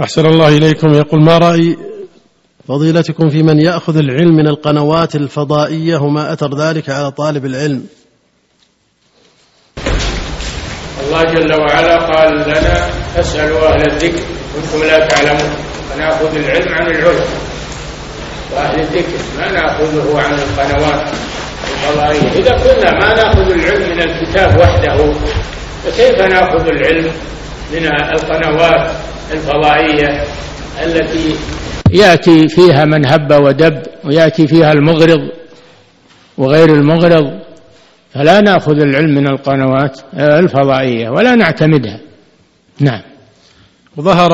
أحسن الله إليكم. يقول ما رأي فضيلتكم في من يأخذ العلم من القنوات الفضائية وما أثر ذلك على طالب العلم؟ الله جل وعلا قال لنا فاسألوا أهل الذكر كنتم لا تعلمون. فنأخذ العلم عن العلم وأهل الذكر ما نأخذه عن القنوات الفضائية. إذا كنا ما نأخذ العلم من الكتاب وحده فكيف نأخذ العلم من القنوات الفضائية التي يأتي فيها من هب ودب ويأتي فيها المغرض وغير المغرض. فلا نأخذ العلم من القنوات الفضائية ولا نعتمدها. نعم. وظهر